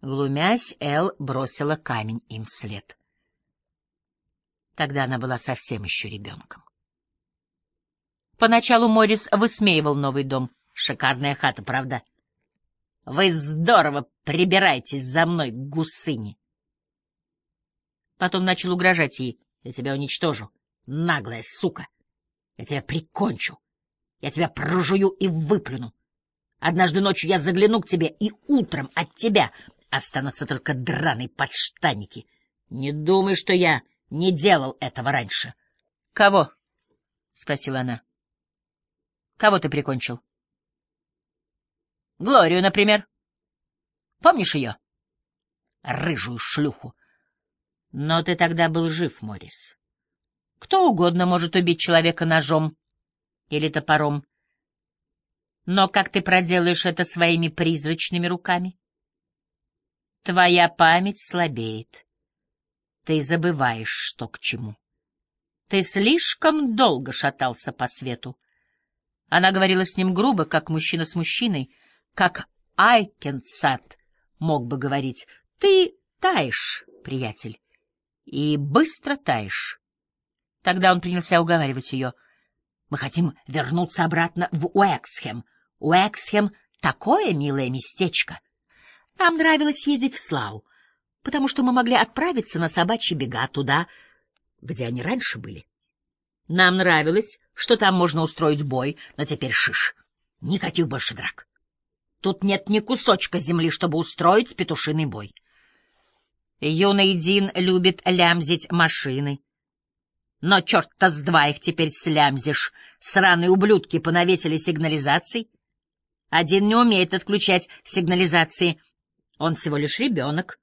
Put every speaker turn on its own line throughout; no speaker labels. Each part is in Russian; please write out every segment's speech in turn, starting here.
Глумясь, Эл бросила камень им вслед. Тогда она была совсем еще ребенком. Поначалу Моррис высмеивал новый дом. Шикарная хата, правда? Вы здорово прибираетесь за мной, гусыни. Потом начал угрожать ей. Я тебя уничтожу, наглая сука. Я тебя прикончу. Я тебя прожую и выплюну. Однажды ночью я загляну к тебе, и утром от тебя останутся только драные подштанники. Не думай, что я не делал этого раньше. — Кого? — спросила она. — Кого ты прикончил? — Глорию, например. Помнишь ее? Рыжую шлюху. Но ты тогда был жив, Морис. Кто угодно может убить человека ножом или топором. Но как ты проделаешь это своими призрачными руками? Твоя память слабеет. Ты забываешь, что к чему. Ты слишком долго шатался по свету. Она говорила с ним грубо, как мужчина с мужчиной, как Айкенсат мог бы говорить. Ты таешь, приятель, и быстро таешь. Тогда он принялся уговаривать ее. Мы хотим вернуться обратно в Уэксхем. Уэксхем — такое милое местечко. Нам нравилось ездить в Слау, потому что мы могли отправиться на собачьи бега туда, где они раньше были. Нам нравилось, что там можно устроить бой, но теперь шиш. Никаких больше драк. Тут нет ни кусочка земли, чтобы устроить петушиный бой. Юный Дин любит лямзить машины. Но черт-то с два их теперь слямзишь. Сраные ублюдки понавесили сигнализаций. Один не умеет отключать сигнализации. Он всего лишь ребенок.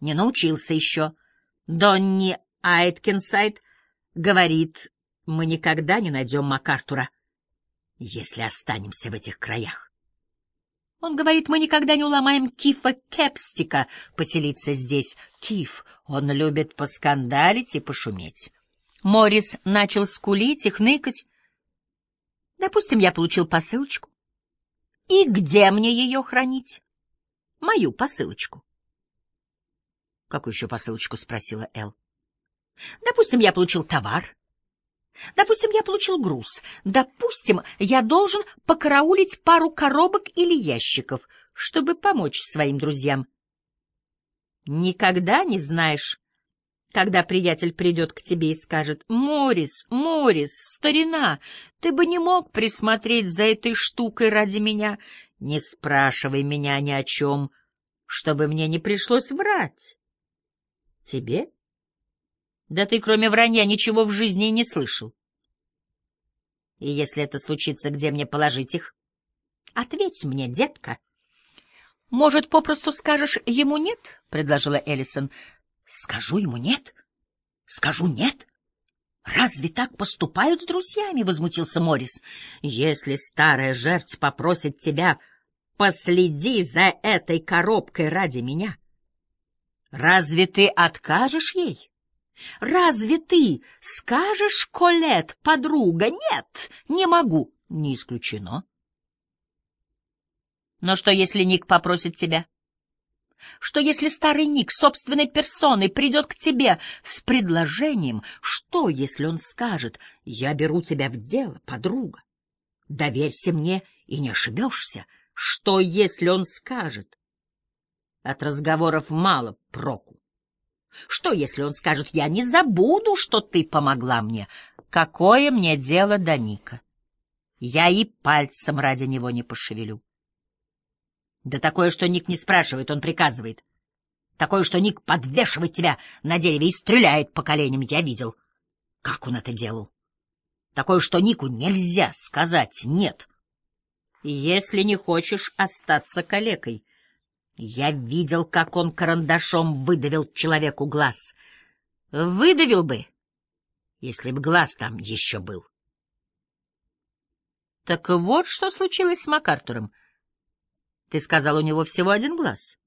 Не научился еще. Донни Айткинсайд говорит, мы никогда не найдем МакАртура, если останемся в этих краях. Он говорит, мы никогда не уломаем Кифа Кепстика поселиться здесь. Киф, он любит поскандалить и пошуметь. Морис начал скулить и хныкать. Допустим, я получил посылочку. И где мне ее хранить? Мою посылочку. — Какую еще посылочку? — спросила Эл. — Допустим, я получил товар. Допустим, я получил груз. Допустим, я должен покараулить пару коробок или ящиков, чтобы помочь своим друзьям. Никогда не знаешь, когда приятель придет к тебе и скажет, «Морис, Морис, старина, ты бы не мог присмотреть за этой штукой ради меня? Не спрашивай меня ни о чем, чтобы мне не пришлось врать». Тебе? Да ты, кроме вранья, ничего в жизни не слышал. И если это случится, где мне положить их? Ответь мне, детка. Может, попросту скажешь ему «нет»? — предложила Эллисон. Скажу ему нет? Скажу нет? Разве так поступают с друзьями? возмутился Морис. Если старая жертва попросит тебя, последи за этой коробкой ради меня. Разве ты откажешь ей? Разве ты скажешь, Колет, подруга, нет, не могу? Не исключено. Но что, если Ник попросит тебя? Что если старый Ник собственной персоной придет к тебе с предложением? Что, если он скажет, я беру тебя в дело, подруга? Доверься мне и не ошибешься. Что, если он скажет? От разговоров мало проку. Что, если он скажет, я не забуду, что ты помогла мне? Какое мне дело до Ника? Я и пальцем ради него не пошевелю. Да такое, что Ник не спрашивает, он приказывает. Такое, что Ник подвешивает тебя на дереве и стреляет по коленям, я видел. Как он это делал? Такое, что Нику нельзя сказать «нет». Если не хочешь остаться калекой. Я видел, как он карандашом выдавил человеку глаз. Выдавил бы, если бы глаз там еще был. Так вот, что случилось с МакАртуром. Ты сказал, у него всего один глаз.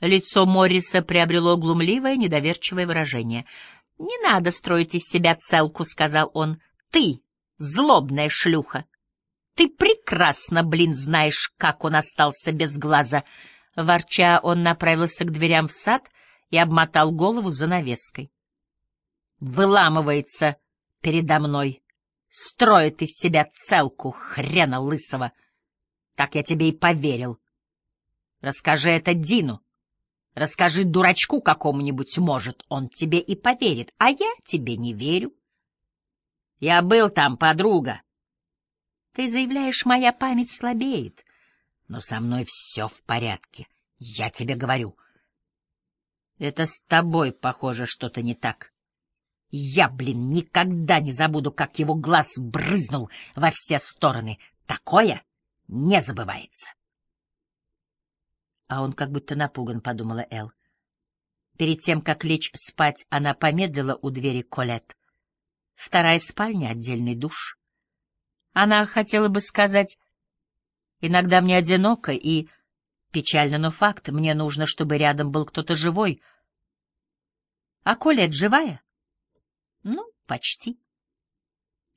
Лицо Морриса приобрело глумливое, недоверчивое выражение. «Не надо строить из себя целку», — сказал он. «Ты — злобная шлюха. Ты прекрасно, блин, знаешь, как он остался без глаза. Ворча, он направился к дверям в сад и обмотал голову занавеской. Выламывается передо мной, строит из себя целку хрена лысого. Так я тебе и поверил. Расскажи это Дину. Расскажи дурачку какому-нибудь, может, он тебе и поверит, а я тебе не верю. Я был там, подруга. Ты заявляешь, моя память слабеет, но со мной все в порядке. Я тебе говорю. Это с тобой, похоже, что-то не так. Я, блин, никогда не забуду, как его глаз брызнул во все стороны. Такое не забывается. А он как будто напуган, — подумала Эл. Перед тем, как лечь спать, она помедлила у двери Колет. Вторая спальня — отдельный душ. Она хотела бы сказать, иногда мне одиноко и... Печально, но факт, мне нужно, чтобы рядом был кто-то живой. А Колет живая? Ну, почти.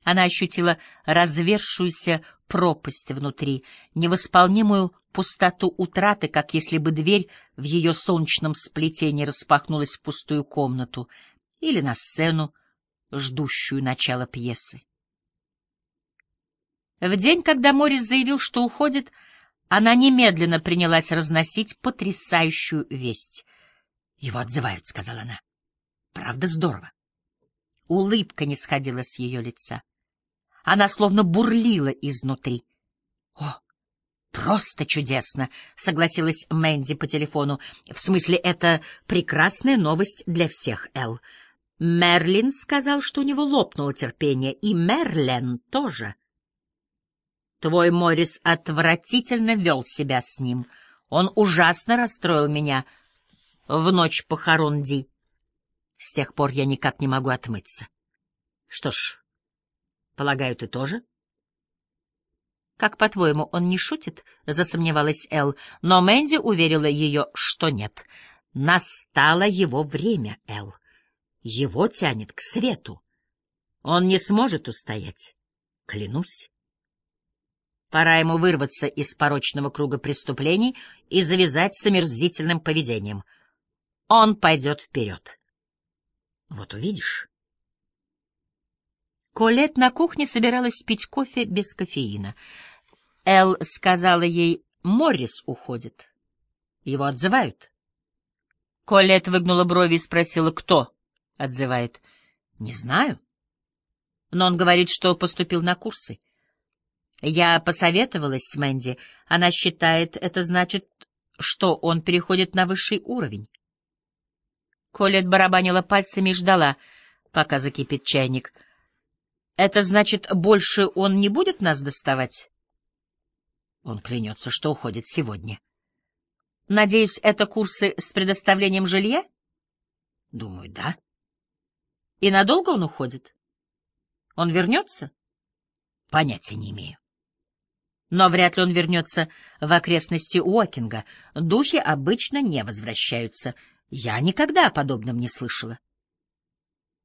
Она ощутила развершуюся пропасть внутри, невосполнимую пустоту утраты, как если бы дверь в ее солнечном сплетении распахнулась в пустую комнату или на сцену, ждущую начала пьесы. В день, когда Морис заявил, что уходит, она немедленно принялась разносить потрясающую весть. «Его отзывают», — сказала она. «Правда здорово». Улыбка не сходила с ее лица. Она словно бурлила изнутри. «О, просто чудесно!» — согласилась Мэнди по телефону. «В смысле, это прекрасная новость для всех, Эл. Мерлин сказал, что у него лопнуло терпение, и Мерлен тоже. Твой Морис отвратительно вел себя с ним. Он ужасно расстроил меня в ночь похорон Ди. С тех пор я никак не могу отмыться. Что ж, полагаю, ты тоже? Как, по-твоему, он не шутит? Засомневалась Эл, но Мэнди уверила ее, что нет. Настало его время, Эл. Его тянет к свету. Он не сможет устоять. Клянусь. Пора ему вырваться из порочного круга преступлений и завязать с омерзительным поведением. Он пойдет вперед. Вот увидишь. Колет на кухне собиралась пить кофе без кофеина. Эл сказала ей, Моррис уходит. Его отзывают. Колет выгнула брови и спросила, кто отзывает. Не знаю. Но он говорит, что поступил на курсы. Я посоветовалась с Мэнди. Она считает, это значит, что он переходит на высший уровень. Колет барабанила пальцами и ждала, пока закипит чайник. «Это значит, больше он не будет нас доставать?» Он клянется, что уходит сегодня. «Надеюсь, это курсы с предоставлением жилья?» «Думаю, да». «И надолго он уходит? Он вернется?» «Понятия не имею». Но вряд ли он вернется в окрестности Уокинга. Духи обычно не возвращаются — я никогда о подобном не слышала.